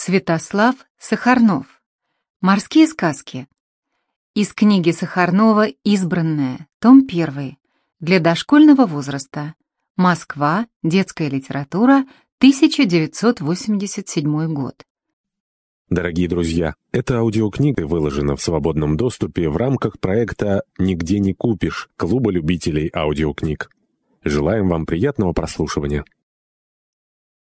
Святослав Сахарнов. Морские сказки. Из книги Сахарнова «Избранная», том 1. Для дошкольного возраста. Москва. Детская литература. 1987 год. Дорогие друзья, эта аудиокнига выложена в свободном доступе в рамках проекта «Нигде не купишь» Клуба любителей аудиокниг. Желаем вам приятного прослушивания.